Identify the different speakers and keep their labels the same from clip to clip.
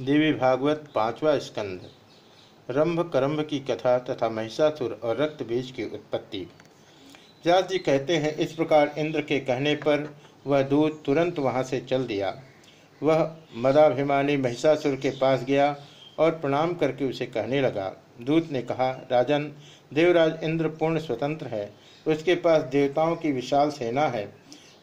Speaker 1: देवी भागवत पांचवा स्कंध रंभ करम्भ की कथा तथा महिषासुर और रक्त बीज की उत्पत्ति। व्यास जी कहते हैं, इस प्रकार इंद्र के कहने पर वह दूत तुरंत वहाँ से चल दिया। वह मदाभिमानी महिषासुर के पास गया और प्रणाम करके उसे कहने लगा। दूत ने कहा, राजन, देवराज इंद्र पूर्ण स्वतंत्र है। उसके पास देवताओं की विशाल सेना है।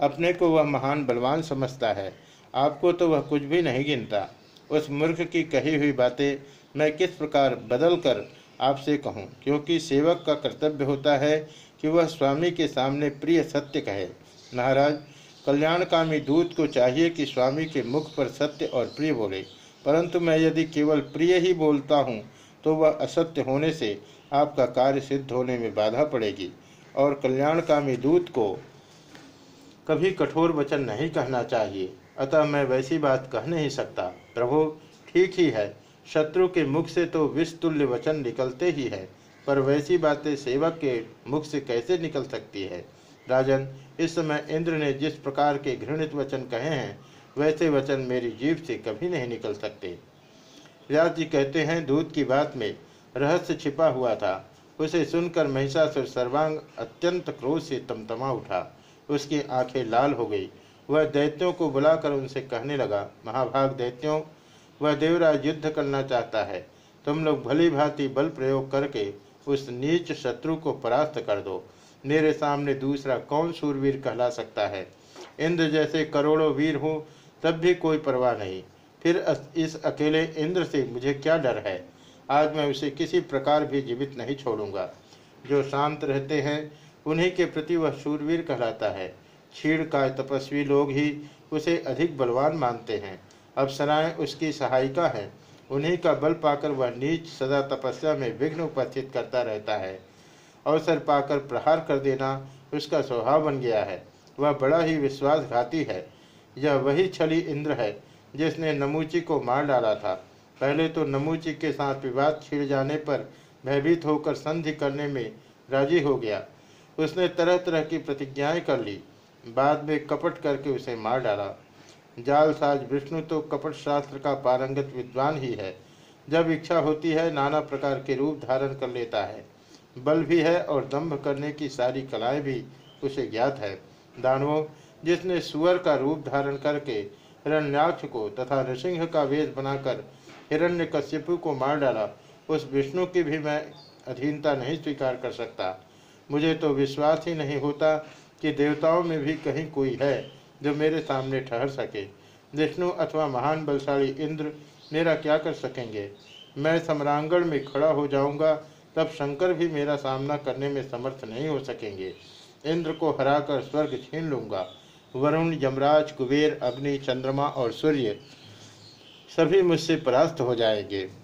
Speaker 1: अपने को वह महान बलवान समझता है। आपको तो वह कुछ भी नहीं गिनता। उस मूर्ख की कही हुई बातें मैं किस प्रकार बदल कर आपसे कहूँ? क्योंकि सेवक का कर्तव्य होता है कि वह स्वामी के सामने प्रिय सत्य कहे। महाराज, कल्याणकामी दूत को चाहिए कि स्वामी के मुख पर सत्य और प्रिय बोले। परंतु मैं यदि केवल प्रिय ही बोलता हूँ तो वह असत्य होने से आपका कार्य सिद्ध होने में बाधा पड़ेगी। और कल्याणकामी दूत को कभी कठोर वचन नहीं कहना चाहिए। अतः मैं वैसी बात कह नहीं सकता। प्रभु, ठीक ही है। शत्रु के मुख से तो विस्तुल्य वचन निकलते ही है, पर वैसी बातें सेवक के मुख से कैसे निकल सकती है? राजन, इस समय इंद्र ने जिस प्रकार के घृणित वचन कहे हैं, वैसे वचन मेरी जीव से कभी नहीं निकल सकते। व्यास जी कहते हैं दूध की बात में रहस्य छिपा हुआ था। उसे सुनकर महिषासुर सर्वांग अत्यंत क्रोध से तमतमा उठा। उसकी आँखें लाल हो गई। वह दैत्यों को बुलाकर उनसे कहने लगा, महाभाग दैत्यों, वह देवराज युद्ध करना चाहता है। तुम लोग भली भांति बल प्रयोग करके उस नीच शत्रु को परास्त कर दो। मेरे सामने दूसरा कौन सूरवीर कहला सकता है? इंद्र जैसे करोड़ों वीर हो, तब भी कोई परवाह नहीं। फिर इस अकेले इंद्र से मुझे क्या डर है? आज मैं उसे किसी प्रकार भी जीवित नहीं छोड़ूँगा। जो शांत रहते हैं, उन्हीं के प्रति वह सूरवीर कहलाता है। क्षीण का तपस्वी लोग ही उसे अधिक बलवान मानते हैं। अप्सराएँ उसकी सहायिका हैं। उन्हीं का बल पाकर वह नीच सदा तपस्या में विघ्न उपस्थित करता रहता है। अवसर पाकर प्रहार कर देना उसका स्वभाव बन गया है। वह बड़ा ही विश्वासघाती है। यह वही छली इंद्र है जिसने नमूची को मार डाला था। पहले तो नमूची के साथ विवाद छिड़ जाने पर भयभीत होकर संधि करने में राज़ी हो गया। उसने तरह तरह की प्रतिज्ञाएँ कर ली। बाद में कपट करके उसे मार डाला। जालसाज विष्णु तो कपट शास्त्र का पारंगत विद्वान ही है। जब इच्छा होती है, नाना प्रकार के रूप धारण कर लेता है। बल भी है और दंभ करने की सारी कलाएँ भी उसे ज्ञात है। दानवों, जिसने सुअर का रूप धारण करके हिरण्याक्ष को तथा नृसिंह का वेद बनाकर हिरण्य कश्यपु को मार डाला, उस विष्णु की भी मैं अधीनता नहीं स्वीकार कर सकता। मुझे तो विश्वास ही नहीं होता कि देवताओं में भी कहीं कोई है जो मेरे सामने ठहर सके। विष्णु अथवा महान बलशाली इंद्र मेरा क्या कर सकेंगे? मैं सम्रांगण में खड़ा हो जाऊँगा, तब शंकर भी मेरा सामना करने में समर्थ नहीं हो सकेंगे। इंद्र को हराकर स्वर्ग छीन लूँगा। वरुण, यमराज, कुबेर, अग्नि, चंद्रमा और सूर्य सभी मुझसे परास्त हो जाएँगे।